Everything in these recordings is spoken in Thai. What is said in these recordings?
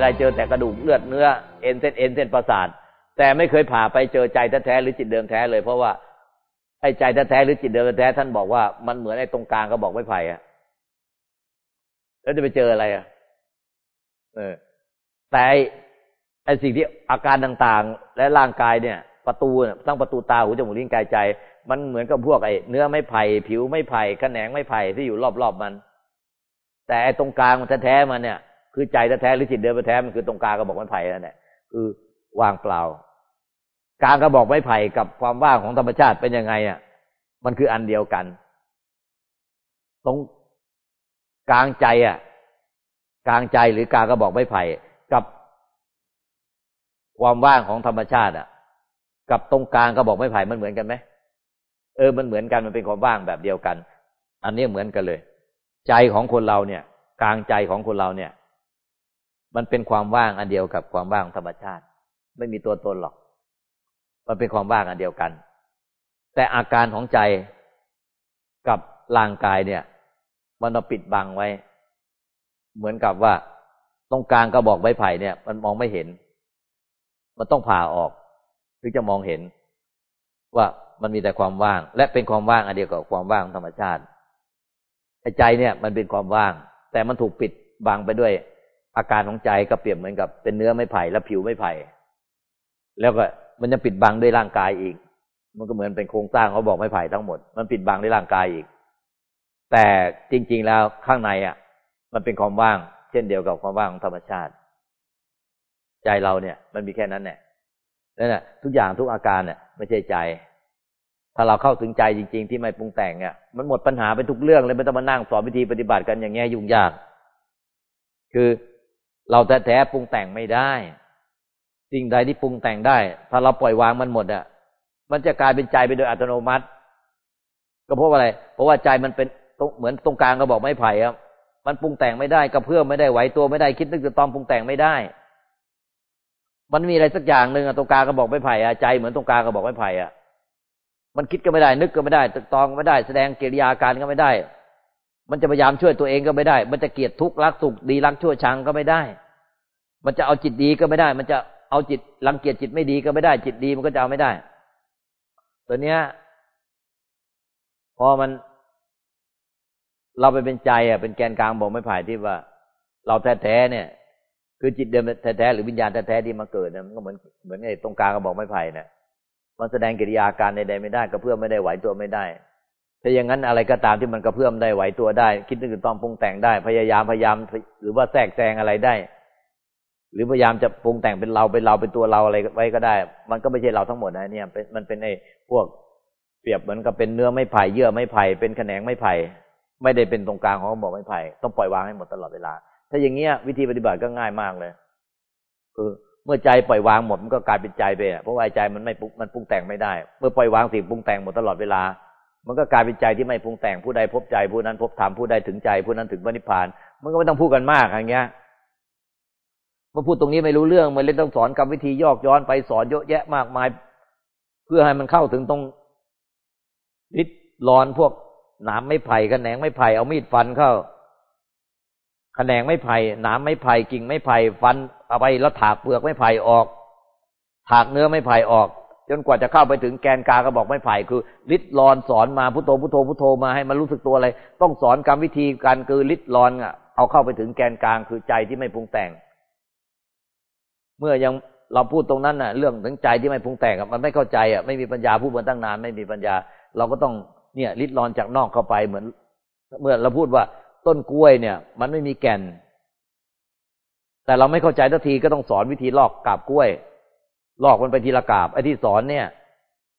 ไปทีไรเจอแต่กระดูกเลือดเนื้อเอ็นเส้นเอ็นเส้นประสาทแต่ไม่เคยผ่าไปเจอใจแท้ๆหรือจิตเดิมแท้เลย เพราะว่าไอ้ใจแท้ๆหรือจิตเดิมแท้ท่านบอกว่ามันเหมือนไอ้ตรงกลางก็บอกไม่ไผ่อะแล้วจะไปเจออะไรอะ เออ แต่ไอ้สิ่งที่อาการต่างๆ และร่างกายเนี่ย ประตูตั้งประตูตาหูจมูกลิ้นกายใจ มันเหมือนกับพวกไอ้เนื้อไม่ไผ่ผิวไม่ไผ่แขนงไม่ไผ่ที่อยู่รอบๆมัน แต่ไอ้ตรงกลางมันแท้ๆมันเนี่ย คือใจแท้ๆหรือจิตเดิมแท้มันคือตรงกลางก็บอกไม่ไผ่นั่นแหละคือว่างเปล่า กลางก็บอกไม่ไผ่กับความว่างของธรรมชาติเป็นยังไงอะ มันคืออันเดียวกัน ตรงกลางใจอะ กลางใจหรือกลางก็บอกไม่ไผ่กับความว่างของธรรมชาติ อะ กับตรงกลางก็บอกไม่ไผ่มันเหมือนกันไหมเออมันเหมือนกันมันเป็นความว่างแบบเดียวกัน อันนี้เหมือนกันเลย ใจของคนเราเนี่ย กลางใจของคนเราเนี่ย มันเป็นความว่างอันเดียวกับความว่างธรรมชาติ ไม่มีตัวตนหรอก มันเป็นความว่างอันเดียวกัน แต่อาการของใจกับร่างกายเนี่ย มันเราปิดบังไว้ เหมือนกับว่าตรงกลางกระบอกใบไผ่เนี่ย มันมองไม่เห็น มันต้องผ่าออกถึงจะมองเห็น ว่ามันมีแต่ความว่าง และเป็นความว่างอันเดียวกับความว่างธรรมชาติใจเนี่ย มันเป็นความว่าง แต่มันถูกปิดบังไปด้วย อาการของใจก็เปรียบเหมือนกับ เป็นเนื้อไม่ไผ่และผิวไม่ไผ่ แล้วก็มันจะปิดบังด้วยร่างกายอีก มันก็เหมือนเป็นโครงสร้างเขาบอกไม่ไผ่ทั้งหมด มันปิดบังด้วยร่างกายอีก แต่จริง ๆ แล้วข้างในอะ มันเป็นความว่าง เช่นเดียวกับความว่างของธรรมชาติ ใจเราเนี่ย มันมีแค่นั้นแหละนั่นแหละทุกอย่างทุกอาการเนี่ยไม่ใช่ใจ ถ้าเราเข้าถึงใจจริง ๆ ที่ไม่ปรุงแต่งเนี่ยมันหมดปัญหาไปทุกเรื่องเลยไม่ต้องมานั่งสอนวิธีปฏิบัติกันอย่างเงี้ยยุ่งยาก คือ เราแท้ๆปรุงแต่งไม่ได้สิ่งใดที่ปรุงแต่งได้ ถ้าเราปล่อยวางมันหมดอะ มันจะกลายเป็นใจไปโดยอัตโนมัติ ก็เพราะอะไร เพราะว่าใจมันเป็นเหมือนตรงกลางก็บอกไม่ไผ่อะมันปรุงแต่งไม่ได้กระเพื่อมไม่ได้ไหวตัวไม่ได้คิดนึกจะตอมปรุงแต่งไม่ได้ มันมีอะไรสักอย่างหนึ่งอะตรงกลางก็บอกไม่ไผ่อะใจเหมือนตรงกลางก็บอกไม่ไผ่อะมันคิดก็ไม่ได้ นึกก็ไม่ได้ตึกตองก็ไม่ได้ แสดงกิริยาการก็ไม่ได้ มันจะพยายามช่วยตัวเองก็ไม่ได้ มันจะเกลียดทุกข์รักสุขดีรักชั่วชังก็ไม่ได้ มันจะเอาจิตดีก็ไม่ได้ มันจะเอาจิตรังเกียจจิตไม่ดีก็ไม่ได้ จิตดีมันก็จะเอาไม่ได้ ตัวเนี้ย พอมัน เราไปเป็นใจอะเป็นแกนกลางบอกไม่ผ่ายที่ว่า เราแท้ๆเนี่ย คือจิตเดิมแท้ๆหรือวิญญาณแท้ๆที่มาเกิดเนี่ยมันก็เหมือนเหมือนไอ้ตรงกลางก็บอกไม่ไผ่เนี่ยมันแสดงกิริยาการใดๆไม่ได้กระเพื่อไม่ได้ไหวตัวไม่ได้ ถ้าอย่างนั้นอะไรก็ตามที่มันกระเพื่อมได้ไหวตัวได้ คิดนึกต้องปรุงแต่งได้ พยายามพยายามหรือว่าแทรกแซงอะไรได้ หรือพยายามจะปรุงแต่งเป็นเราเป็นเราเป็นตัวเราอะไรไว้ก็ได้ มันก็ไม่ใช่เราทั้งหมดนะเนี่ยมันเป็นไอ้พวกเปรียบเหมือนกับเป็นเนื้อไม่ไผ่เยื่อไม่ไผ่เป็นแขนงไม่ไผ่ไม่ได้เป็นตรงกลางของบอกไม่ไผ่ต้องปล่อยวางให้หมดตลอดเวลา ถ้าอย่างเงี้ยวิธีปฏิบัติก็ง่ายมากเลย คือเมื่อใจปล่อยวางหมดมันก็กลายเป็นใจไปเพราะว่าใจมันไม่ปุกมันปรุงแต่งไม่ได้ เมื่อปล่อยวางสิ่งปรุงแต่งหมดตลอดเวลา มันก็กลายเป็นใจที่ไม่ปรุงแต่งผู้ใดพบใจผู้นั้นพบธรรมผู้ใดถึงใจผู้นั้นถึงพระนิพพาน มันก็ไม่ต้องพูดกันมากอย่างเงี้ยมื่อพูดตรงนี้ไม่รู้เรื่องมันเลยต้องสอนกรรมวิธียอกย้อนไปสอนเยอะแยะมากมาย เพื่อให้มันเข้าถึงตรงนิดรอนพวกหนามไม่ไผ่กันแหนงไม่ไผ่เอามีดฟันเข้าแขนงไม่ไผ่หนามไม่ไผ่กิ่งไม่ไผ่ฟันเอาไปแล้วถากเปลือกไม่ไผ่ออก ถากเนื้อไม่ไผ่ออก จนกว่าจะเข้าไปถึงแกนกาก็บอกไม่ไผ่คือลิดรอนสอนมาพุทโธพุทโธพุทโธมาให้มันรู้สึกตัวอะไร ต้องสอนกรรมวิธีการคือลิดรอนอะเอาเข้าไปถึงแกนกลางคือใจที่ไม่ปรุงแต่ง เมื่อยังเราพูดตรงนั้นน่ะ เรื่องถึงใจที่ไม่ปรุงแต่งมันไม่เข้าใจอะไม่มีปัญญาพูดมาตั้งนานไม่มีปัญญา เราก็ต้องเนี่ยลิดรอนจากนอกเข้าไปเหมือน เมื่อเราพูดว่าต้นกล้วยเนี่ย มันไม่มีแก่น แต่เราไม่เข้าใจทันทีก็ต้องสอนวิธีลอกกาบกล้วย ลอกมันไปทีละกาบไอ้ที่สอนเนี่ย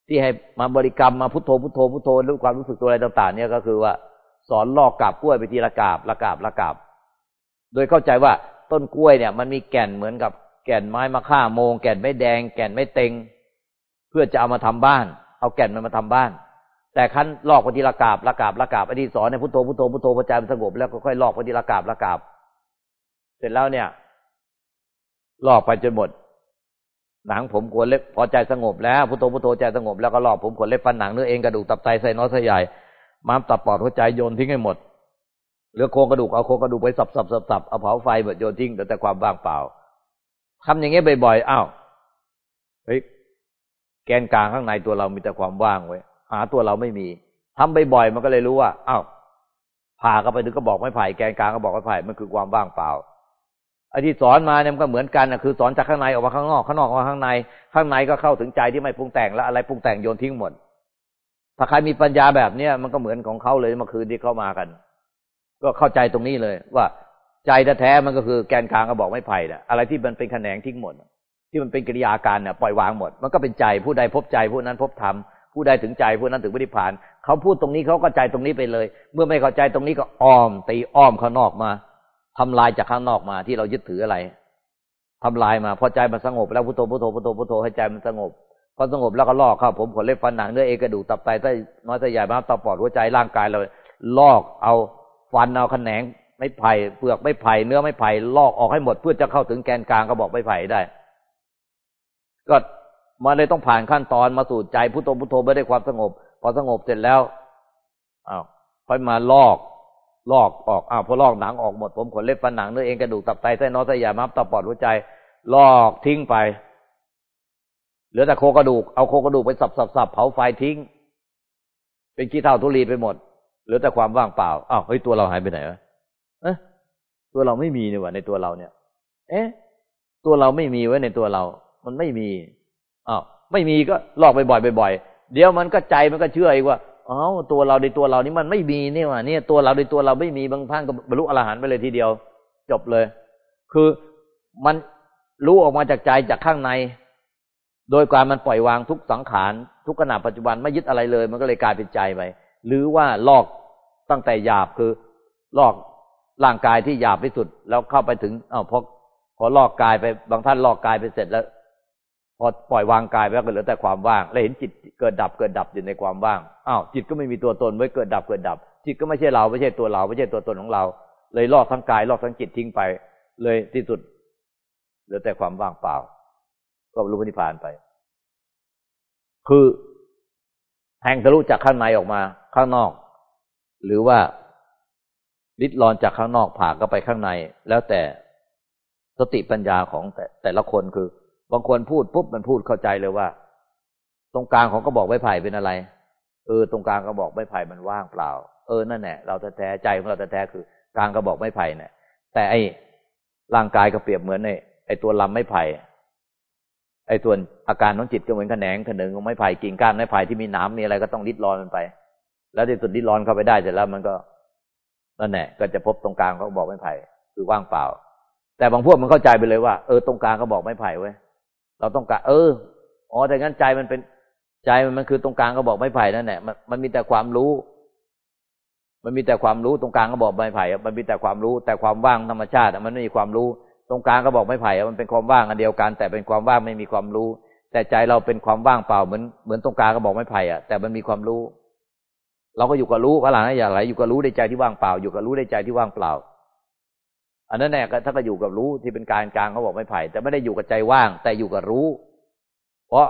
ที่ให้มาบริกรรมมาพุทโธพุทโธพุทโธด้วยความรู้สึกตัวอะไรต่าง ๆ เนี่ยก็คือว่าสอนลอกกาบกล้วยไปทีละกาบละกาบละกาบ โดยเข้าใจว่าต้นกล้วยเนี่ย มันมีแก่นเหมือนกับแก่นไม้มะข่าโมง แก่นไม่แดง แก่นไม่เต็ง เพื่อจะเอามาทำบ้าน เอาแก่นมันมาทำบ้าน แต่ขั้นลอกปฏิละกาบละกาบละกาบไอดีสอนในพุทโธพุทโธพุทโธพระใจมันสงบแล้วก็ค่อยลอกปฏิละกาบละกาบ เสร็จแล้วเนี่ยลอกไปจนหมด หนังผมขนเล็บพอใจสงบแล้วพุทโธพุทโธใจสงบแล้วก็ลอกผมขนเล็บฟันหนังเนื้อเองกระดูกตับไตไส้น้อยไส้ใหญ่ม้ามตับปอดหัวใจโยนทิ้งให้หมดเหรือโครงกระดูกเอาโครงกระดูกไปสับสับสับสับเอาเผาไฟหมดโยนทิ้งแต่ความว่างเปล่าทำอย่างเงี้ยบ่อยๆอ้าวเฮ้ยแกนกลางข้างในตัวเรามีแต่ความว่างไว้หาตัวเราไม่มีทำบ่อยๆมันก็เลยรู้ว่าอ้าวผ่าเข้าไปถึงก็บอกไม่ไผ่แกนกลางก็บอกไม่ไผ่มันคือความว่างเปล่า ไอ้ที่สอนมาเนี่ยมันก็เหมือนกันนะคือสอนจากข้างในออกมาข้างนอกข้างนอกออกมาข้างใน ข้างในก็เข้าถึงใจที่ไม่ปรุงแต่งแล้วอะไรปรุงแต่งโยนทิ้งหมดถ้าใครมีปัญญาแบบเนี้ยมันก็เหมือนของเขาเลยเมื่อคืนที่เข้ามากัน ก็เข้าใจตรงนี้เลย ว่าใจแท้ๆมันก็คือแกนกลางก็บอกไม่ไผ่เนี่ยอะไรที่มันเป็นแขนงทิ้งหมดที่มันเป็นกิริยาการเนี่ยปล่อยวางหมด มันก็เป็นใจผู้ใดพบใจผู้นั้นพบธรรมผู้ใดถึงใจผู้นั้นถึงวิริพานเขาพูดตรงนี้เขาก็ใจตรงนี้ไปเลย เมื่อไม่เข้าใจตรงนี้ก็อ้อมตีอ้อมข้างนอกมา ทำลายจากข้างนอกมาที่เรายึดถืออะไรทำลายมาพอใจมันสงบ แล้วพุทโธพุทโธพุทโธพุทโธให้ใจมันสงบพอสงบแล้วก็ลอกเข้าผมขนเล็บฟันหนังเนื้อเอกระดูกตับไตไส้น้อยไส้ใหญ่ม้ามตับปอดหัวใจร่างกายเราลอกเอาฟันเอาแขนงไม่ไผ่เปลือกไม่ไผ่เนื้อไม่ไผ่ลอกออกให้หมดเพื่อจะเข้าถึงแกนกลางก็บอกไม่ไผ่ได้ ก็มันเลยต้องผ่านขั้นตอนมาสู่ใจพุทโธพุทโธไม่ได้ความสงบ พอสงบเสร็จแล้วอ้าวค่อยมาลอก ลอกออกอ้าวพอลอกหนังออกหมด ผมขนเล็บฟันหนังเนื้อเองกระดูกตับไตไส้นอไส้ใหญ่ม้ามตับปอดหัวใจ ลอกทิ้งไป เหลือแต่โครงกระดูกเอาโครงกระดูกไปสับสับสับเผาไฟทิ้ง เป็นขี้เท่าทุลีไปหมด เหลือแต่ความว่างเปล่าอ้าวเฮ้ยตัวเราหายไปไหนวะเอ๊ะตัวเราไม่มีนี่หว่าในตัวเราเนี่ย เอ๊ะตัวเราไม่มีไว้ในตัวเรา มันไม่มีอ้าวไม่มีก็ลอกบ่อยๆบ่อยๆเดี๋ยวมันก็ใจมันก็เชื่ออีกว่า อ๋อตัวเราในตัวเรานี่มันไม่มีนี่ว่านี่ยตัวเราในตัวเราไม่มีบางท่านก็บรรลุอรหันต์ไปเลยทีเดียว จบเลย คือมันรู้ออกมาจากใจจากข้างใน โดยการมันปล่อยวางทุกสังขารทุกขณะปัจจุบันไม่ยึดอะไรเลย มันก็เลยกลายเป็นใจไปหรือว่าลอกตั้งแต่หยาบคือลอกร่างกายที่หยาบที่สุด แล้วเข้าไปถึงอ้าวพอพอลอกกายไปบางท่านลอกกายไปเสร็จแล้ว พอปล่อยวางกายไปแล้วก็เหลือแต่ความว่าง แล้วเห็นจิตเกิดดับเกิดดับอยู่ในความว่างอ้าวจิตก็ไม่มีตัวตนไว้เกิดดับเกิดดับ จิตก็ไม่ใช่เราไม่ใช่ตัวเราไม่ใช่ตัวตนของเรา เลยลอกทั้งกายลอกทั้งจิตทิ้งไป เลยที่สุด เหลือแต่ความว่างเปล่า ก็รู้พนิพานไป คือแทงทะลุจากข้างในออกมา ข้างนอก หรือว่าลิดรอนจากข้างนอกผ่าก็ไปข้างใน แล้วแต่สติปัญญาของแต่แต่ละคนคือ บางคนพูดปุ๊บมันพูดเข้าใจเลยว่า ตรงกลางของก็บอกไม้ไผ่เป็นอะไร เออ ตรงกลางก็บอกไม้ไผ่มันว่างเปล่า เออนั่นแหละเราแท้ใจของเราแท้คือกลางก็บอกไม้ไผ่เนี่ยแต่ไอ้ร่างกายก็เปรียบเหมือนในไอ้ตัวลำไม้ไผ่ไอ้ตัวอาการของจิตก็เหมือนแขนงขนึงของไม้ไผ่กิ่งก้านไม้ไผ่ที่มีหน้ำมีอะไรก็ต้องริดรอนมันไป แล้วที่สุดริดรอนเข้าไปได้เสร็จแล้วมันก็นั่นแหละก็จะพบตรงกลางเขาบอกไม้ไผ่คือว่างเปล่า แต่บางพวกมันเข้าใจไปเลยว่าเออตรงกลางก็บอกไม้ไผ่ไว้ เราต้องการ เอออ๋อแต่งั้นใจมันเป็นใจมันมันคือตรงกลางก็บอกไม้ไผ่นั่นแหละมันมันมีแต่ความรู้ มันมีแต่ความรู้ตรงกลางก็บอกไม้ไผ่มันมีแต่ความรู้ แต่ความว่างธรรมชาติมันไม่มีความรู้ ตรงกลางก็บอกไม้ไผ่มันเป็นความว่างอันเดียวกัน แต่เป็นความว่างไม่มีความรู้ แต่ใจเราเป็นความว่างเปล่าเหมือนเหมือนตรงกลางก็บอกไม้ไผ่อะแต่มันมีความรู้ เราก็อยู่กับรู้พระหลานอย่าไหลอยู่กับรู้ในใจที่ว่างเปล่า อยู่กับรู้ในใจที่ว่างเปล่า อันนั้นแน่ก็ถ้าก็อยู่กับรู้ที่เป็นการกลางเขาบอกไม่ไผ่แต่ไม่ได้อยู่กับใจว่าง แต่อยู่กับรู้ เพราะ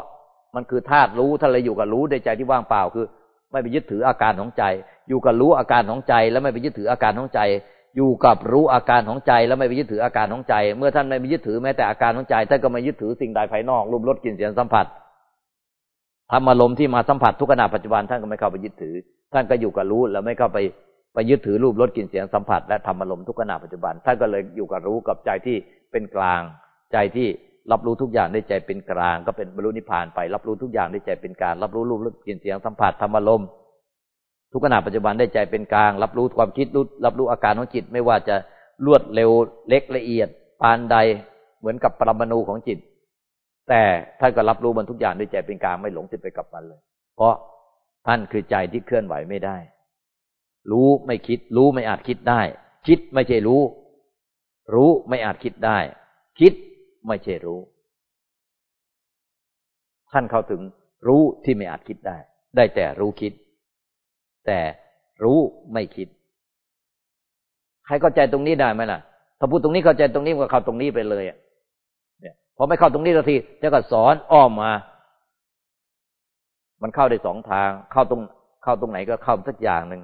มันคือธาตุรู้ถ้าเราอยู่กับรู้ในใจที่ว่างเปล่าคือ ไม่ไปยึดถืออาการของใจ อยู่กับรู้อาการของใจ แล้วไม่ไปยึดถืออาการของใจ อยู่กับรู้อาการของใจ แล้วไม่ไปยึดถืออาการของใจ เมื่อท่านไม่ไปยึดถือแม้แต่อาการของใจท่านก็ไม่ยึดถือสิ่งใดภายนอกรูปรสกลิ่นเสียงสัมผัสธรรมารมณ์ที่มาสัมผัสทุกขณะปัจจุบันท่านก็ไม่เข้าไปยึดถือ ท่านก็อยู่กับรู้แล้วไม่เข้าไป ไปยึดถือรูปรสกลิ่นเสียงสัมผัส และธรรมอารมณ์ทุกขณะปัจจุบันท่านก็เลยอยู่กับรู้กับใจที่เป็นกลาง ใจที่รับรู้ทุกอย่างได้ใจเป็นกลาง ก็เป็นบรรลุนิพพานไป รับรู้ทุกอย่างได้ใจเป็นกลางรับรู้รูปรสกลิ่นเสียงสัมผัสธรรมอารมณ์ทุกขณะปัจจุบันได้ใจเป็นกลาง รับรู้ความคิดรู้รับรู้อาการของจิต ไม่ว่าจะรวดเร็วเล็กละเอียด ปานใดเหมือนกับปรมาณูของจิต แต่ท่านก็รับรู้มันทุกอย่างด้วยใจเป็นกลางไม่หลงติดไปกับมันเลย เพราะท่านคือใจที่เคลื่อนไหวไม่ได้ รู้ไม่คิด รู้ไม่อาจคิดได้ คิดไม่ใช่รู้ รู้ไม่อาจคิดได้ คิดไม่ใช่รู้ ท่านเข้าถึงรู้ที่ไม่อาจคิดได้ ได้แต่รู้คิด แต่รู้ไม่คิด ใครเข้าใจตรงนี้ได้ไหมล่ะ ถ้าพูดตรงนี้เข้าใจตรงนี้ก็เข้าตรงนี้ไปเลยเนี่ยพอไม่เข้าตรงนี้สักทีจะก็สอนอ้อมมา มันเข้าได้สองทาง เข้าตรง เข้าตรงไหนก็เข้าสักอย่างหนึ่ง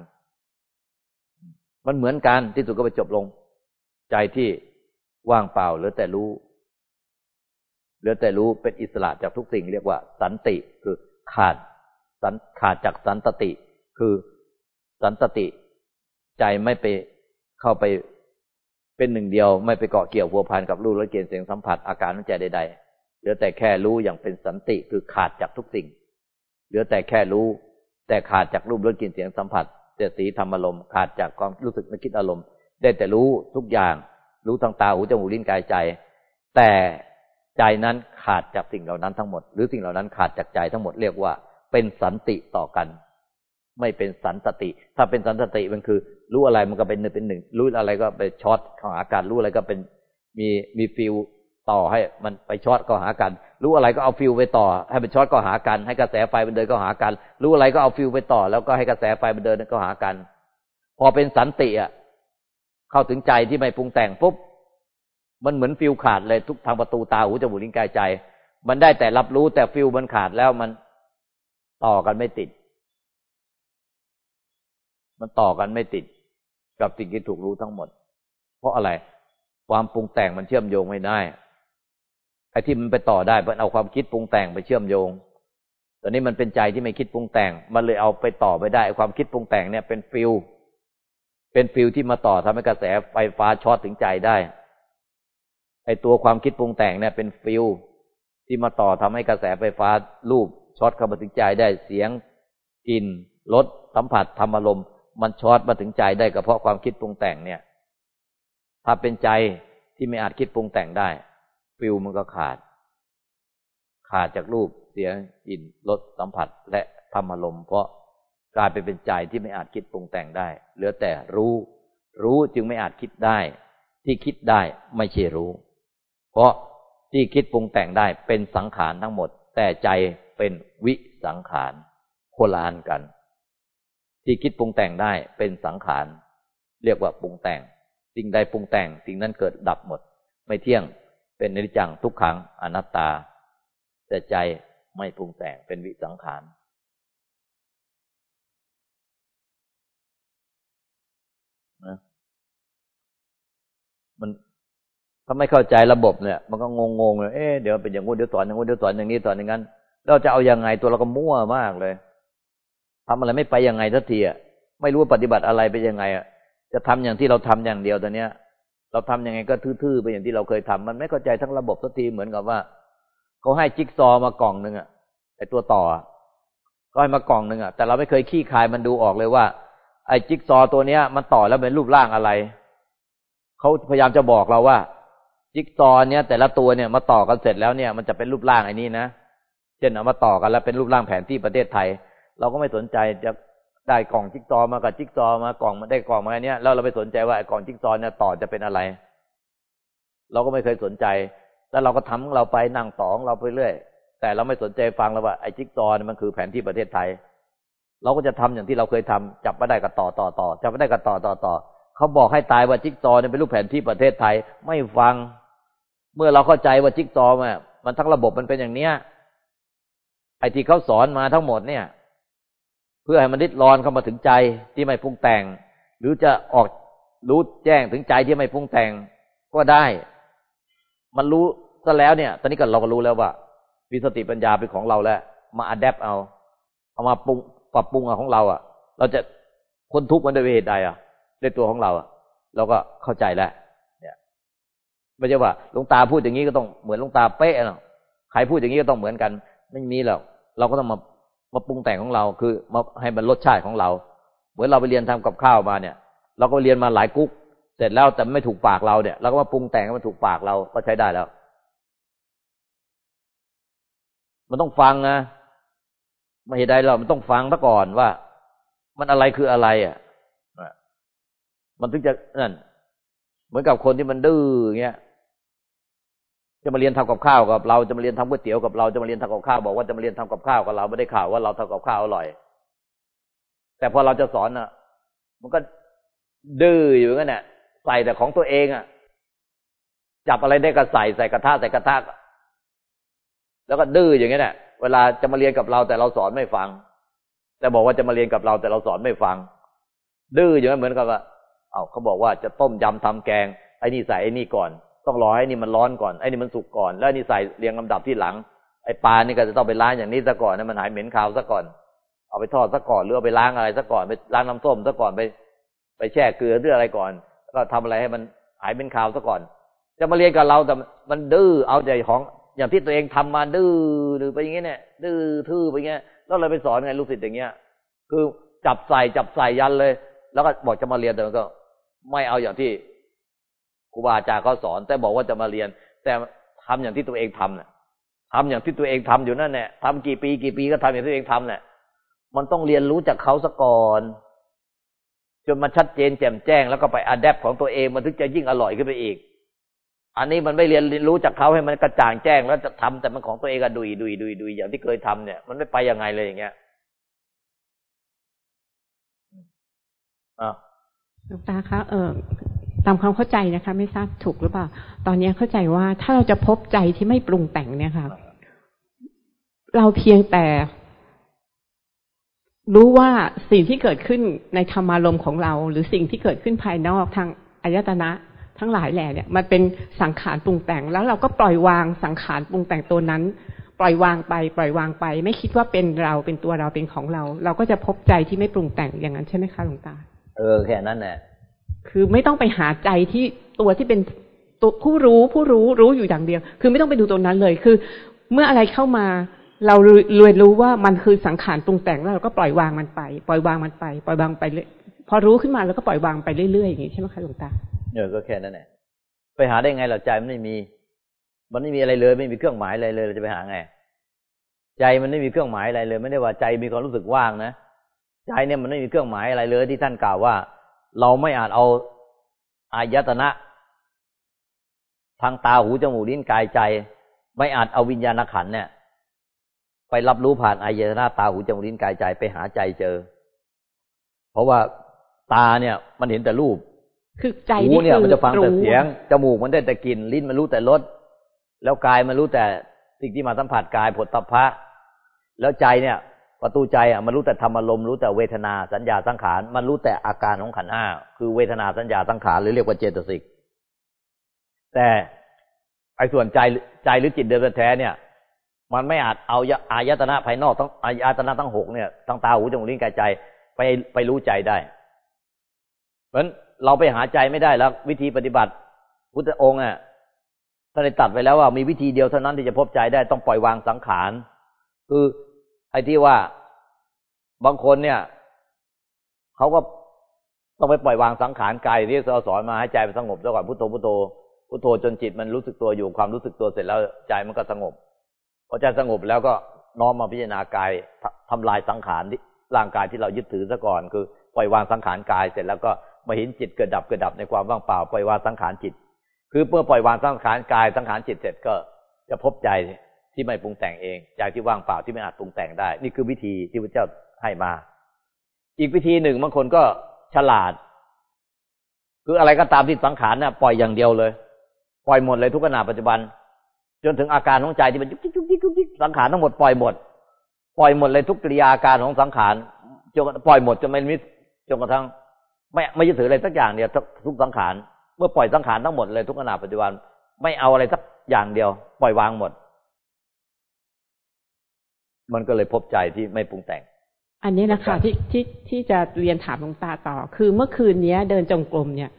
มันเหมือนกันที่สุดก็ไปจบลง ใจที่ว่างเปล่าเหลือแต่รู้เหลือแต่รู้เป็นอิสระจากทุกสิ่งเรียกว่า สันติคือขาดสันขาดจากสันตติ คือสันตติ ใจไม่ไปเข้าไปเป็นหนึ่งเดียว ไม่ไปเกาะเกี่ยวพัวพันกับรูปและเกณฑ์เสียงสัมผัสอาการของใจใดๆเหลือแต่แค่รู้อย่างเป็นสันติคือขาดจากทุกสิ่ง เหลือแต่แค่รู้ แต่ขาดจากรูปรสกลิ่นเสียงสัมผัส เจสีธรรมอารมณ์ขาดจากความรู้สึกนึกคิดอารมณ์ ได้แต่รู้ทุกอย่าง รู้ทางตาหูจมูกลิ้นกายใจ แต่ใจนั้นขาดจากสิ่งเหล่านั้นทั้งหมด หรือสิ่งเหล่านั้นขาดจากใจทั้งหมดเรียกว่า เป็นสันติต่อกัน ไม่เป็นสันตติ ถ้าเป็นสันตติมันคือ รู้อะไรมันก็เป็นหนึ่งเป็นหนึ่ง รู้อะไรก็ไปช็อตเข้าหากันรู้อะไรก็เป็นมีมีฟิวส์ ต่อให้มันไปช็อตเข้าหากัน รู้อะไรก็เอาฟิวส์ไปต่อ ให้เป็นช็อตเข้าหากัน ให้กระแสไฟมันเดินเข้าหากัน รู้อะไรก็เอาฟิวส์ไปต่อ แล้วก็ให้กระแสไฟมันเดินเข้าหากัน พอเป็นสันติอะเข้าถึงใจที่ไม่ปรุงแต่งปุ๊บมันเหมือนฟิวส์ขาดเลยทุกทางประตูตาหูจมูกลิ้นกายใจ มันได้แต่รับรู้แต่ฟิวส์มันขาดแล้วมันต่อกันไม่ติด มันต่อกันไม่ติด กับสิ่งที่ถูกรู้ทั้งหมด เพราะอะไร ความปรุงแต่งมันเชื่อมโยงไม่ได้ ไอ้ที่มันไปต่อได้มันเอาความคิดปรุงแต่งไปเชื่อมโยง ตอนนี้มันเป็นใจที่ไม่คิดปรุงแต่ง มันเลยเอาไปต่อไม่ได้ความคิดปรุงแต่งเนี่ยเป็นฟิวส์เป็นฟิวส์ที่มาต่อทำให้กระแสไฟฟ้าช็อตถึงใจได้ ไอ้ตัวความคิดปรุงแต่งเนี่ยเป็นฟิวส์ที่มาต่อทำให้กระแสไฟฟ้ารูปช็อตเข้ามาถึงใจได้เสียงกลิ่นรสสัมผัสธรรมอารมณ์มันช็อตมาถึงใจได้ก็เพราะความคิดปรุงแต่งเนี่ย ถ้าเป็นใจที่ไม่อาจคิดปรุงแต่งได้ ฟิวส์มันก็ขาด ขาดจากรูปเสียงกลิ่นรสสัมผัสและธรรมอารมณ์เพราะกลายไปเป็นใจที่ไม่อาจคิดปรุงแต่งได้ เหลือแต่รู้ รู้จึงไม่อาจคิดได้ ที่คิดได้ไม่ใช่รู้ เพราะที่คิดปรุงแต่งได้เป็นสังขารทั้งหมด แต่ใจเป็นวิสังขารโคลานกัน ที่คิดปรุงแต่งได้เป็นสังขาร เรียกว่าปรุงแต่ง สิ่งใดปรุงแต่ง สิ่งนั้นเกิดดับหมด ไม่เที่ยง เป็นนิจจังทุกขังอนัตตา แต่ใจไม่ปรุงแต่งเป็นวิสังขารนะมันถ้าไม่เข้าใจระบบเนี่ย มันก็งงงเลยเอ๊ะเดี๋ยวเป็นอย่างงู้นเดี๋ยวสอนอย่างงู้นเดี๋ยวสอนอย่างนี้สอนอย่างนั้นเราจะเอาอยัางไงตัวเราก็มั่วมากเลยทำอะไรไม่ไปยังไงทันทีอะไม่รู้ปฏิบัติอะไรไปยังไงอะจะทำอย่างที่เราทำอย่างเดียวตอนเนี้ย เราทำยังไงก็ทื่อๆไปอย่างที่เราเคยทำมันไม่เข้าใจทั้งระบบทันทีเหมือนกับว่าเขาให้จิ๊กซอมากล่องหนึ่งอะไอตัวต่อก็ให้มากล่องหนึ่งอะแต่เราไม่เคยขี้คายมันดูออกเลยว่า ไอจิ๊กซอตัวเนี้ย มันต่อแล้วเป็นรูปร่างอะไรเขาพยายามจะบอกเราว่า จิ๊กซอเนี้ยแต่ละตัวเนี่ยมาต่อกันเสร็จแล้วเนี่ยมันจะเป็นรูปร่างไอ้นี้นะเช่นเอามาต่อกันแล้วเป็นรูปร่างแผนที่ประเทศไทย เราก็ไม่สนใจจะ ได้กล่องจิ๊กซอมากับจิ๊กซอมากล่องมาได้กล่องมาเนี้ยแล้วเราไปสนใจว่าไอ้กล่องจิ๊กซอเนี่ยต่อจะเป็นอะไร เราก็ไม่เคยสนใจ แล้วเราก็ทำเราไปนั่งต่องเราไปเรื่อยแต่เราไม่สนใจฟังแล้วว่าไอ้จิ๊กซอเนี่ยมันคือแผนที่ประเทศไทย เราก็จะทำอย่างที่เราเคยทำจับมาได้ก็ต่อต่อต่อจับมาได้ก็ต่อต่อต่อเขาบอกให้ตายว่าจิ๊กซอเนี่ยเป็นรูปแผนที่ประเทศไทย ไม่ฟัง เมื่อเราเข้าใจว่าจิ๊กซอว์มันทั้งระบบมันเป็นอย่างเนี้ยไอ้ที่เขาสอนมาทั้งหมดเนี่ย พื่อให้มันดิดรอนเข้ามาถึงใจที่ไม่ปรุงแต่ง หรือจะออกรู้แจ้งถึงใจที่ไม่ปรุงแต่งก็ได้ มันรู้ซะแล้วเนี่ย ตอนนี้ก็เราก็รู้แล้วว่าวิสติปัญญาเป็นของเราแล้วมาอัดแอปเอา เอามาปรุงปรับปรุงเอาของเราอะ เราจะคนทุกข์มันด้วยเหตุใดอะด้วยตัวของเราอะ เราก็เข้าใจแล้วไม่ใช่ว่าลุงตาพูดอย่างนี้ก็ต้องเหมือนลุงตาเป๊ะหรอกใครพูดอย่างนี้ก็ต้องเหมือนกัน ไม่มีหรอกเราก็ต้องมา มาปรุงแต่งของเราคือมาให้มันรสชาติของเรา เหมือนเราไปเรียนทำกับข้าวมาเนี่ย เราก็เรียนมาหลายกุ๊กเสร็จแล้วแต่ไม่ถูกปากเราเนี่ยเราก็มาปรุงแต่งให้มันถูกปากเราก็ใช้ได้แล้ว มันต้องฟังนะไม่ใช่ได้เรามันต้องฟังซะก่อนว่า มันอะไรคืออะไรอะมันถึงจะนั่นเหมือนกับคนที่มันดื้อเงี้ย จะมาเรียนทำกับข้าวกับเราจะมาเรียนทำก๋วยเตี๋ยวกับเราจะมาเรียนทำกับข้าวบอกว่าจะมาเรียนทำกับข้าวกับเราไม่ได้ข่าวว่าเราทำกับข้าวอร่อย แต่พอเราจะสอนอะ มันก็ดื้ออยู่งั้นแหละใส่แต่ของตัวเองอะ จับอะไรได้ก็ใส่ใส่กระทะใส่กระทะแล้วก็ดื้ออย่างนี้แหละเวลาจะมาเรียนกับเราแต่เราสอนไม่ฟัง แต่บอกว่าจะมาเรียนกับเราแต่เราสอนไม่ฟัง ดื้ออย่างนั้นเหมือนกับว่า เอาเขาบอกว่าจะต้มยำทำแกงไอ้นี่ใส่ไอ้นี่ก่อน ต้องรอให้นี่มันร้อนก่อนไอ้นี่มันสุกก่อน แล้วนี่ใส่เรียงลำดับที่หลังไอ้ปลานี่ก็จะต้องไปล้างอย่างนี้ซะก่อนนะมันหายเหม็นคาวซะก่อน เอาไปทอดซะก่อนหรือเอาไปล้างอะไรซะก่อนไปล้างน้ำส้มซะก่อนไป ไปแช่เกลือหรืออะไรก่อนก็ทำอะไรให้มันหายเป็นคาวซะก่อน จะมาเรียนกับเราแต่มันดื้อเอาใจของอย่างที่ตัวเองทำมาดื้อหรือไปอย่างเงี้ยเนี่ยดื้อทื่อไปเงี้ยแล้วเราไปสอนไงลูกศิษย์อย่างเงี้ย คือจับใส่จับใส่ยันเลย แล้วก็บอกจะมาเรียนแต่มันก็ ไม่เอาอย่างที่ รูบาอาจารย์เขาสอน แต่บอกว่าจะมาเรียน แต่ทำอย่างที่ตัวเองทำเนี่ยทำอย่างที่ตัวเองทำอยู่นั่นแหละทำกี่ปีกี่ปีก็ทำอย่างที่ตัวเองทำเนี่ยมันต้องเรียนรู้จากเขาซะก่อน จนมันชัดเจนแจ่มแจ้ง แล้วก็ไปอัดแอปของตัวเองมันถึงจะยิ่งอร่อยขึ้นไปอีก อันนี้มันไม่เรียนรู้จากเขาให้มันกระจ่างแจ้ง แล้วจะทำแต่มันของตัวเองก็ดุยดุยดุยดุยอย่างที่เคยทำเนี่ยมันไม่ไปยังไงเลยอย่างเงี้ยอ่าหลวงตาคะเออ ตามความเข้าใจนะคะ ไม่ทราบถูกหรือเปล่า ตอนนี้เข้าใจว่าถ้าเราจะพบใจที่ไม่ปรุงแต่งเนี่ยค่ะ เราเพียงแต่ รู้ว่าสิ่งที่เกิดขึ้นในธรรมารมของเรา หรือสิ่งที่เกิดขึ้นภายนอกทางอายตนะทั้งหลายแหล่เนี่ยมันเป็นสังขารปรุงแต่ง แล้วเราก็ปล่อยวางสังขารปรุงแต่งตัวนั้น ปล่อยวางไป ปล่อยวางไป ไม่คิดว่าเป็นเราเป็นตัวเราเป็นของเรา เราก็จะพบใจที่ไม่ปรุงแต่งอย่างนั้นใช่ไหมคะหลวงตา เออแค่นั้นแหละ คือไม่ต้องไปหาใจที่ตัวที่เป็นตัวผู้รู้ผู้รู้รู้อยู่อย่างเดียว คือไม่ต้องไปดูตรงนั้นเลย คือ เมื่ออะไรเข้ามา เราเรียนรู้ว่ามันคือสังขารปรุงแต่งแล้วเราก็ปล่อยวางมันไป ปล่อยวางมันไป ปล่อยวางไปเลยพอรู้ขึ้นมาแล้วก็ปล่อยวางไปเรื่อยๆอย่างนี้ใช่ไหมคะหลวงตาเออก็แค่นั้นแหละไปหาได้ไงเราใจมันไม่มี มันไม่มีอะไรเลยไม่มีเครื่องหมายอะไรเลยเราจะไปหาไง ใจมันไม่มีเครื่องหมายอะไรเลย ไม่ได้ว่าใจมีความรู้สึกว่างนะใจเนี่ยมันไม่มีเครื่องหมายอะไรเลยที่ท่านกล่าวว่า เราไม่อาจเอาอายตนะ ทางตาหูจมูกลิ้นกายใจ ไม่อาจเอาวิญญาณขันเนี่ย ไปรับรู้ผ่านอายตนะตาหูจมูกลิ้นกายใจไปหาใจเจอ เพราะว่าตาเนี่ย มันเห็นแต่รูปคือใจหูเนี่ยมันจะฟังแต่เสียง จมูกมันได้แต่กลิ่น ลิ้นมันรู้แต่รส แล้วกายมันรู้แต่สิ่งที่มาสัมผัสกายผลตภะแล้วใจเนี่ย ประตูใจอะมันรู้แต่ธรรมอารมณ์รู้แต่เวทนาสัญญาสังขารมันรู้แต่อาการของขันห้าคือเวทนาสัญญาสังขารหรือเรียกว่าเจตสิกแต่ไอ้ส่วนใจใจหรือจิตเดิมแท้เนี่ย มันไม่อาจเอาอายตนะภายนอกทั้งอายตนะทั้งหกเนี่ยทั้งตาหูจมูกลิ้นกายใจไปไปรู้ใจได้ เพราะฉะนั้นเราไปหาใจไม่ได้แล้ว วิธีปฏิบัติพุทธองค์อะท่านได้ตัดไว้แล้วว่ามีวิธีเดียวเท่านั้นที่จะพบใจได้ต้องปล่อยวางสังขาร คือ ไอ้ที่ว่าบางคนเนี่ยเขาก็ต้องไปปล่อยวางสังขารกายที่เราสอนมาให้ใจมันสงบซะก่อนพุทโธพุทโธพุทโธจนจิตมันรู้สึกตัวอยู่ความรู้สึกตัวเสร็จแล้วใจมันก็สงบพอใจสงบแล้วก็น้อมมาพิจารณากายทำลายสังขารร่างกายที่เรายึดถือซะก่อน คือปล่อยวางสังขารกายเสร็จแล้วก็มาเห็นจิตเกิดดับเกิดดับในความว่างเปล่าปล่อยวางสังขารจิต คือเมื่อปล่อยวางสังขารกายสังขารจิตเสร็จก็จะพบใจ ที่ไม่ปรุงแต่งเองใจที่ว่างเปล่าที่ไม่อาจปรุงแต่งได้ นี่คือวิธีที่พระเจ้าให้มา อีกวิธีหนึ่งบางคนก็ฉลาด คืออะไรก็ตามที่สังขารน่ะปล่อยอย่างเดียวเลย ปล่อยหมดเลยทุกขณะปัจจุบัน จนถึงอาการของใจที่มันยุกยิกยุกยิกยุกยิกสังขารทั้งหมดปล่อยหมด ปล่อยหมดเลยทุกกิริยาการของสังขารจนปล่อยหมดจนไม่มีจนกระทั่งไม่ไม่ยึดถืออะไรสักอย่างเดียวทุกสังขารเมื่อปล่อยสังขารทั้งหมดเลยทุกขณะปัจจุบัน ไม่เอาอะไรสักอย่างเดียว ปล่อยวางหมด มันก็เลยพบใจที่ไม่ปรุงแต่ง อันนี้นะคะที่ที่ที่จะเรียนถามหลวงตาต่อ คือเมื่อคืนนี้เดินจงกรมเนี่ย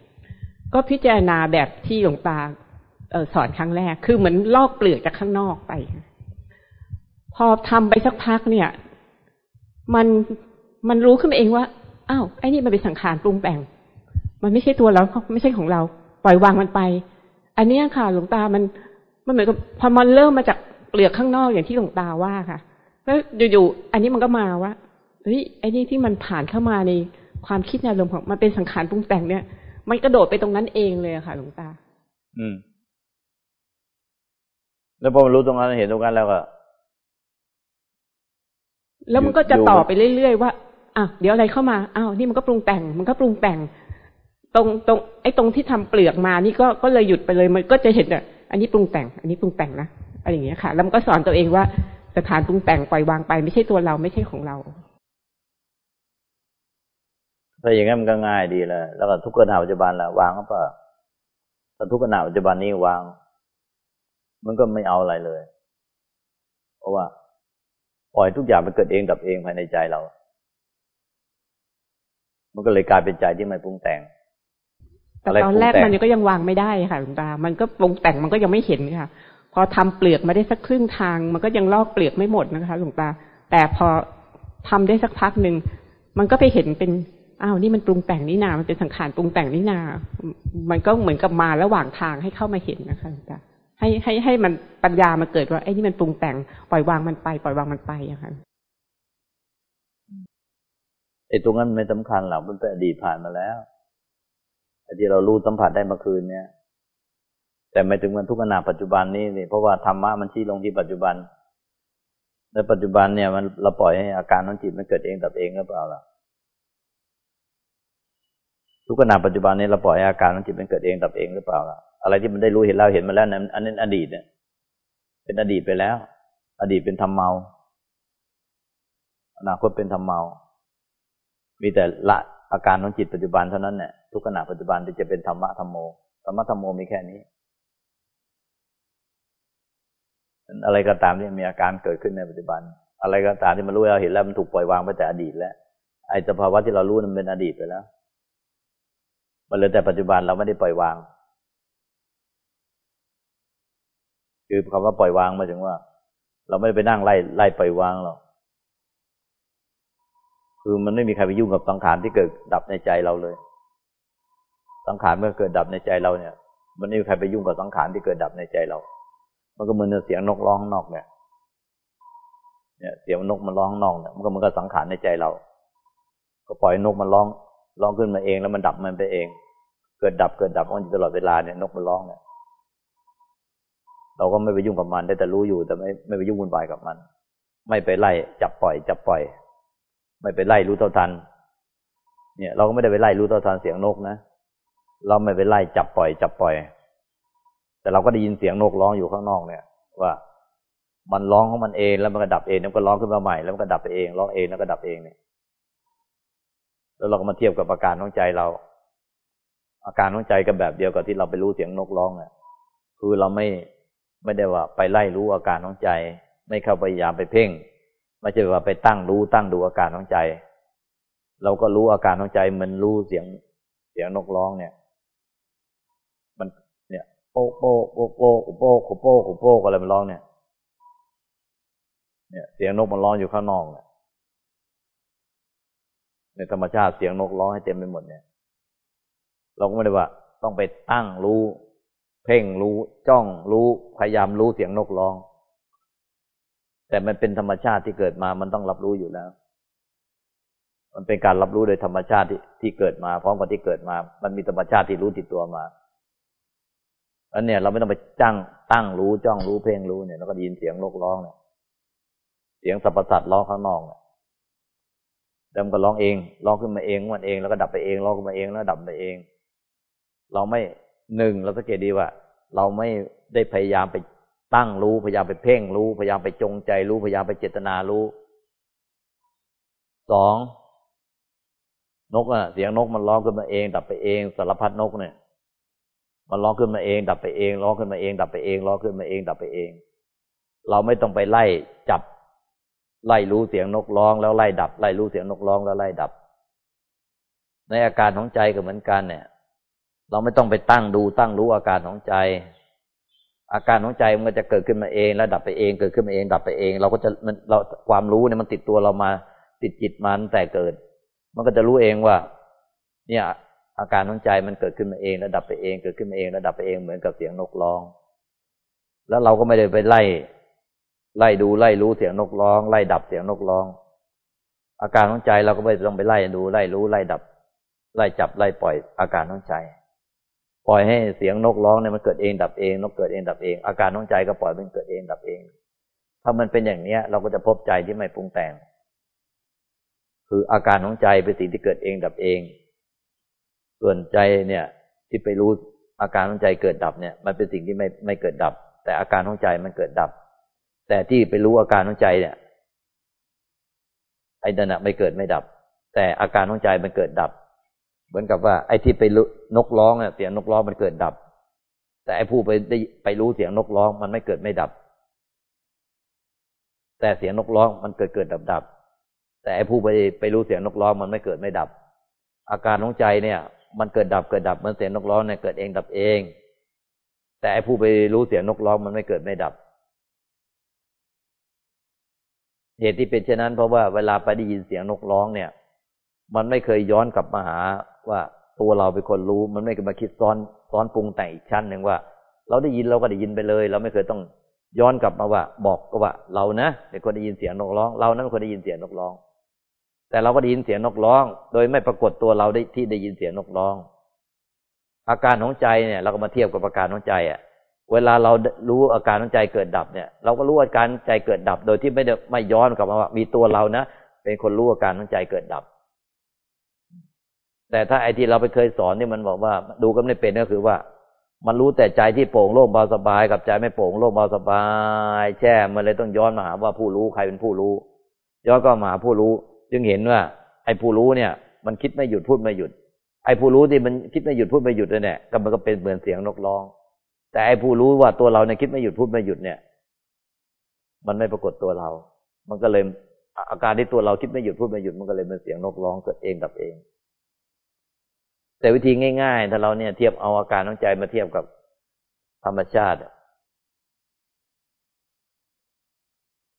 ก็พิจารณาแบบที่หลวงตาสอนครั้งแรก คือเหมือนลอกเปลือกจากข้างนอกไป พอทำไปสักพักเนี่ย มันมันรู้ขึ้นมาเองว่าอ้าวไอ้นี่มันเป็นสังขารปรุงแต่ง มันไม่ใช่ตัวเราไม่ใช่ของเรา ปล่อยวางมันไป อันนี้ค่ะ หลวงตามันมันเหมือนกับพอมันเริ่มมาจากเปลือกข้างนอกอย่างที่หลวงตาว่าค่ะ แล้วอยู่ๆอันนี้มันก็มาว่าเฮ้ยไอ้นี่ที่มันผ่านเข้ามาในความคิดในอารมณ์ของมันเป็นสังขารปรุงแต่งเนี่ย มันกระโดดไปตรงนั้นเองเลยค่ะ หลวงตา อืม แล้วพอมันรู้ตรงนั้นเห็นตรงนั้นแล้วก็แล้วมันก็จะต่อไปเรื่อยๆว่าอะเดี๋ยวอะไรเข้ามาอ้าวนี่มันก็ปรุงแต่ง มันก็ปรุงแต่ง ตรงตรงไอ้ตรงที่ทำเปลือกมานี่ก็ก็เลยหยุดไปเลยมันก็จะเห็นอะอันนี้ปรุงแต่ง อันนี้ปรุงแต่งนะอะไรอย่างเงี้ยค่ะ แล้วมันก็สอนตัวเองว่า สถานปรุงแต่งปล่อยวางไป ไม่ใช่ตัวเราไม่ใช่ของเราถ้าอย่างนั้นมันก็ง่ายดีเลยแล้วก็ทุกขณะปัจจุบันละวางก็เปล่าถ้าทุกขณะปัจจุบันนี้วาง มันก็ไม่เอาอะไรเลย เพราะว่า ปล่อยทุกอย่างมันเกิดเองดับเองภายในใจเรา มันก็เลยกลายเป็นใจที่ไม่ปรุงแต่งแต่ตอนแรกมันก็ยังวางไม่ได้ค่ะหลวงตา มันก็ปรุงแต่งมันก็ยังไม่เห็นค่ะ พอทำเปลือกมาได้สักครึ่งทาง มันก็ยังลอกเปลือกไม่หมดนะคะหลวงตา แต่พอทำได้สักพักหนึ่งมันก็ไปเห็นเป็นอ้าวนี่มันปรุงแต่งนี่นา มันเป็นสังขารปรุงแต่งนี่นา มันก็เหมือนกับมาระหว่างทางให้เข้ามาเห็นนะคะหลวงตาให้ให้ให้มันปัญญามาเกิดว่าไอ้นี่มันปรุงแต่งปล่อยวางมันไป ปล่อยวางมันไปอะค่ะไอ้ตรงนั้นไม่สำคัญหรอกมันเป็นอดีตผ่านมาแล้วไอ้ที่เรารู้สัมผัสได้เมื่อคืนเนี่ย แต่ไม่ถึงมันทุกขณะปัจจุบันนี่เพราะว่าธรรมะมันชี้ลงที่ปัจจุบันในปัจจุบันเนี่ยมันเราปล่อยให้อาการของจิตมันเกิดเองตับเองหรือเปล่าล่ะทุกขณะปัจจุบันนี้เราปล่อยให้อาการของจิตมันเกิดเองตับเองหรือเปล่าล่ะอะไรที่มันได้รู้เห็นแล้วเห็นมาแล้วนั้นอันนั้นอดีตเนี่ย เป็นอดีตไปแล้ว อดีตเป็นธรรมเมาอนาคตเป็นธรรมเมา มีแต่ละอาการของจิตปัจจุบันเท่านั้นเนี่ยทุกขณะปัจจุบันที่จะเป็นธรรมะธรรมโมธรรมะธรรมโมมีแค่นี้ อะไรก็ตามที่มีอาการเกิดขึ้นในปัจจุบัน อะไรก็ตามที่มันรู้แล้วเห็นแล้วมันถูกปล่อยวางไปแต่อดีตแล้วไอ้สภาวะที่เรารู้นั้นเป็นอดีตไปแล้วมันเหลยแต่ปัจจุบันเราไม่ได้ปล่อยวาง คือคำว่าปล่อยวางมาถึงว่า เราไม่ได้ไปนั่งไล่ไล่ปล่อยวางหรอกคือมันไม่มีใครไปยุ่งกับสังขารที่เกิดดับในใจเราเลย สังขารเมื่อเกิดดับในใจเราเนี่ย มันไม่มีใครไปยุ่งกับสังขารที่เกิดดับในใจเรา มันก็เหมือนเสียงนกร้องนอกเนี่ยเนี่ยเสียงนกมันร้องนอกเนี่ยมันก็มันก็สังขารในใจเรา ก็ปล่อยนกมันร้องร้องขึ้นมาเองแล้วมันดับมันไปเอง เกิดดับเกิดดับมันอยู่ตลอดเวลาเนี่ยนกมันร้องเนี่ยเราก็ไม่ไปยุ่งกับมันได้แต่รู้อยู่แต่ไม่ไม่ไปยุ่งวุ่นวายกับมัน ไม่ไปไล่จับปล่อย จับปล่อย ไม่ไปไล่รู้เท่าทัน เนี่ย เราก็ไม่ได้ไปไล่รู้เท่าทันเสียงนกนะเราไม่ไปไล่จับปล่อย จับปล่อย แต่เราก็ได้ยินเสียงนกร้องอยู่ข้างนอกเนี่ย ว่ามันร้องของมันเองแล้วมันก็ดับเองแล้วก็ร้องขึ้นมาใหม่แล้วมันก็ดับไปเองร้องเองแล้วก็ดับเองเนี่ย แล้วเราก็มาเทียบกับอาการของใจเรา อาการของใจกับแบบเดียวกับที่เราไปรู้เสียงนกร้องเนี่ยคือเราไม่ไม่ได้ว่าไปไล่รู้อาการของใจ ไม่เข้าไปพยายามไปเพ่ง ไม่ใช่ว่าไปตั้งรู้ตั้งดูอาการของใจ เราก็รู้อาการของใจมันรู้เสียงเสียงนกร้องเนี่ย โป๊ะโป๊ะโป๊ะโป๊ะโป๊ะโป๊ะโป๊ะอะไรมันร้องเนี่ยเนี่ยเสียงนกมันร้องอยู่ข้างนอกเนี่ยในธรรมชาติเสียงนกร้องให้เต็มไปหมดเนี่ย เราก็ไม่ได้ว่า ต้องไปตั้งรู้ เพ่งรู้จ้องรู้พยายามรู้เสียงนกร้อง แต่มันเป็นธรรมชาติที่เกิดมามันต้องรับรู้อยู่แล้ว มันเป็นการรับรู้โดยธรรมชาติที่ที่เกิดมา พร้อมกับที่เกิดมา มันมีธรรมชาติที่รู้ติดตัวมา อันเนี้ยเราไม่ต้องไปจ้างตั้งรู้จ้องรู้เพลงรู้เนี่ยเราก็ได้ยินเสียงโลกร้องเนี่ยเสียงสรรพสัตว์ร้องข้างนอกเนี่ยแล้วมันก็ร้องเองร้องขึ้นมาเองมันเองแล้วก็ดับไปเองร้องขึ้นมาเองแล้วดับไปเอง เราไม่หนึ่งเราสังเกตดีว่า เราไม่ได้พยายามไปตั้งรู้พยายามไปเพ่งรู้พยายามไปจงใจรู้พยายามไปเจตนารู้สองนกอะเสียงนกมันร้องขึ้นมาเอง ดับไปเองสารพัดนกเนี่ย มันร้องขึ้นมาเอง ดับไปเองร้องขึ้นมาเอง ดับไปเองร้องขึ้นมาเองดับไปเอง เราไม่ต้องไปไล่จับไล่รู้เสียงนกร้องแล้วไล่ดับ ไล่รู้เสียงนกร้องแล้วไล่ดับ ในอาการของใจก็เหมือนกันเนี่ย เราไม่ต้องไปตั้งดูตั้งรู้อาการของใจ อาการของใจมันก็จะเกิดขึ้นมาเองแล้วดับไปเองเกิดขึ้นมาเอง ดับไปเอง เราก็จะมันเราความรู้เนี่ยมันติดตัวเรามาติดจิตมันแต่เกิด มันก็จะรู้เองว่า เนี่ย อาการของใจมันเกิดขึ้นมาเองแลดับไปเองเกิดขึ้นมาเองแลดับไปเองเหมือนกับเสียงนกร้อง แล้วเราก็ไม่ได้ไปไล่ ไล่ดูไล่รู้เสียงนกร้อง ไล่ดับเสียงนกร้อง อาการของใจเราก็ไม่ต้องไปไล่ดูไล่รู้ไล่ดับ ไล่จับไล่ปล่อยอาการของใจ ปล่อยให้เสียงนกร้องเนี่ยมันเกิดเองดับเองนกเกิดเองดับเอง อาการของใจก็ปล่อยมันเกิดเองดับเอง ถ้ามันเป็นอย่างเนี้ย เราก็จะพบใจที่ไม่ปรุงแต่ง คืออาการของใจเป็นสิ่งที่เกิดเองดับเอง ส่วนใจเนี่ยที่ไปรู้อาการของใจเกิดดับเนี่ย มันเป็นสิ่งที่ไม่ไม่เกิดดับ แต่อาการของใจมันเกิดดับ แต่ที่ไปรู้อาการของใจเนี่ยไอ้นั่นไม่เกิดไม่ดับ แต่อาการของใจมันเกิดดับ เหมือนกับว่า ไอ้ที่ไปนกร้องเนี่ยเสียงนกร้องมันเกิดดับ แต่ไอ้ผู้ไปได้ไปรู้เสียงนกร้องมันไม่เกิดไม่ดับ แต่เสียงนกร้องมันเกิดเกิดดับดับ แต่ไอ้ผู้ไปไปรู้เสียงนกร้องมันไม่เกิดไม่ดับ อาการของใจเนี่ย มันเกิดดับเกิดดับมันเสียงนกร้องเนี่ยเกิดเองดับเอง แต่ไอ้ผู้ไปรู้เสียงนกร้องมันไม่เกิดไม่ดับ เหตุที่เป็นเช่นนั้นเพราะว่าเวลาไปได้ยินเสียงนกร้องเนี่ย มันไม่เคยย้อนกลับมาหาว่าตัวเราเป็นคนรู้ มันไม่เคยมาคิดซ้อนซ้อนปรุงแต่งอีกชั้นหนึ่งว่า เราได้ยินเราก็ได้ยินไปเลย เราไม่เคยต้องย้อนกลับมาว่า บอกก็ว่า เรานะเป็นคนได้ยินเสียงนกร้อง เรานั้นเป็นคนได้ยินเสียงนกร้อง แต่เราก็ได้ยินเสียงนกร้อง โดยไม่ปรากฏตัวเราได้ที่ได้ยินเสียงนกร้อง อาการของใจเนี่ย เราก็มาเทียบกับอาการของใจอะ เวลาเรารู้อาการของใจเกิดดับเนี่ย เราก็รู้อาการใจเกิดดับ โดยที่ไม่ได้ไม่ย้อนกลับมาว่า มีตัวเรานะเป็นคนรู้อาการของใจเกิดดับ แต่ถ้าไอ้ที่เราไปเคยสอนนี่มันบอกว่า ดูกันไม่เป็นก็คือว่า มันรู้แต่ใจที่โปร่งโล่งเบาสบายกับใจไม่โปร่งโล่งเบาสบาย แช่มันเลยต้องย้อนมาหาว่าผู้รู้ใครเป็นผู้รู้ ย้อนก็มาหาผู้รู้ จึงเห็นว่า ไอ้ผู้รู้เนี่ย มันคิดไม่หยุดพูดไม่หยุด ไอ้ผู้รู้ที่มันคิดไม่หยุดพูดไม่หยุดเนี่ยก็มันก็เป็นเหมือนเสียงนกร้อง แต่ไอ้ผู้รู้ว่าตัวเราเนี่ยคิดไม่หยุดพูดไม่หยุดเนี่ย มันไม่ปรากฏตัวเรา มันก็เลยอาการที่ตัวเราคิดไม่หยุดพูดไม่หยุดมันก็เลยเป็นเสียงนกร้องเกิดเองกับเอง แต่วิธีง่าย ๆ ถ้าเราเนี่ยเทียบเอาอาการของใจมาเทียบกับธรรมชาติ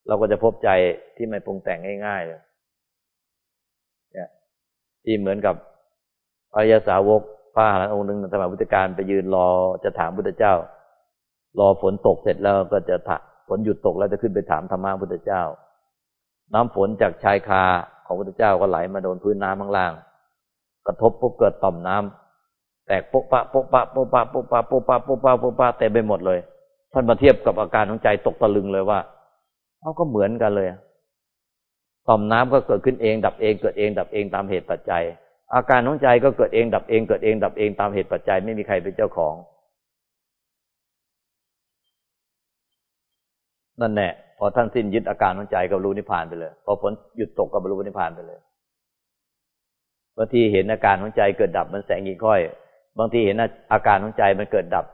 เราก็จะพบใจที่ไม่ปรุงแต่งง่ายๆเลยเนี่ย ที่เหมือนกับอริยสาวกพระอรหันต์องค์หนึ่งสมัยพุทธกาลไปยืนรอจะถามพุทธเจ้า รอฝนตกเสร็จแล้วก็จะฝนหยุดตกแล้วจะขึ้นไปถามธรรมะพุทธเจ้า น้ำฝนจากชายคาของพุทธเจ้าก็ไหลมาโดนพื้นน้ำข้างล่าง กระทบปุ๊บเกิดต่อมน้ำแตกปุ๊บปะปุ๊บปะปุ๊บปะปุ๊บปะปุ๊บปะปุ๊บปะปุ๊บปะเต็มไปหมดเลย ท่านมาเทียบกับอาการของใจตกตะลึงเลยว่าเขาก็เหมือนกันเลย ต่อมน้ำก็เกิดขึ้นเอง ดับเองเกิดเอง ดับเองตามเหตุปัจจัย อาการของใจก็เกิดเอง ดับเองเกิดเอง ดับเองตามเหตุปัจจัย ไม่มีใครเป็นเจ้าของนั่นแหละพอท่านสิ้นยึดอาการของใจก็รู้นิพพานไปเลยพอผลหยุดตกก็บรรลุนิพพานไปเลยบางทีเห็นอาการของใจเกิดดับมันแสงอีกค่อย บางทีเห็นอาการของใจมันเกิดดับ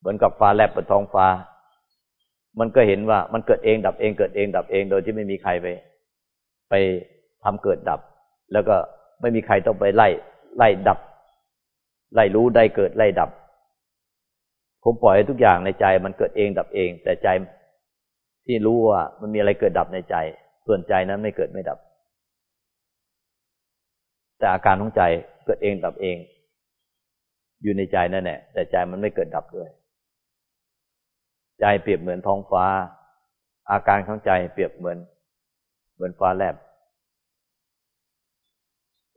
เหมือนกับฟ้าแลบบนท้องฟ้า มันก็เห็นว่ามันเกิดเองดับเองเกิดเองดับเองโดยที่ไม่มีใครไป ไปทำเกิดดับ แล้วก็ไม่มีใครต้องไปไล่ ไล่ดับ ไล่รู้ได้เกิดไล่ดับ ผมปล่อยให้ทุกอย่างในใจมันเกิดเองดับเอง แต่ใจที่รู้ว่ามันมีอะไรเกิดดับในใจ ส่วนใจนั้นไม่เกิดไม่ดับ แต่อาการของใจเกิดเองดับเอง อยู่ในใจนั่นแหละแต่ใจมันไม่เกิดดับด้วย ใจเปรียบเหมือนท้องฟ้า อาการของใจเปรียบเหมือน เหมือนฟ้าแลบ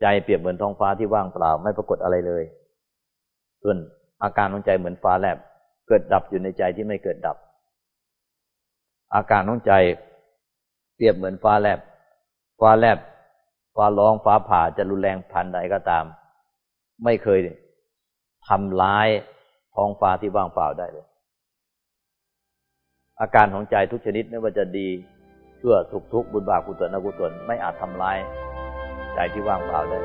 ใจเปรียบเหมือนท้องฟ้าที่ว่างเปล่าไม่ปรากฏอะไรเลย ส่วนอาการของใจเหมือนฟ้าแลบ เกิดดับอยู่ในใจที่ไม่เกิดดับ อาการของใจเปรียบเหมือนฟ้าแลบ ฟ้าแลบ ฟ้าร้องฟ้าผ่าจะรุนแรงพันใดก็ตาม ไม่เคยทำร้ายท้องฟ้าที่ว่างเปล่าได้เลย อาการของใจทุกชนิดไม่ว่าจะดี เพื่อสุขทุกข์บุญบาปกุศลอกุศลไม่อาจทำร้ายใจที่ว่างเปล่าได้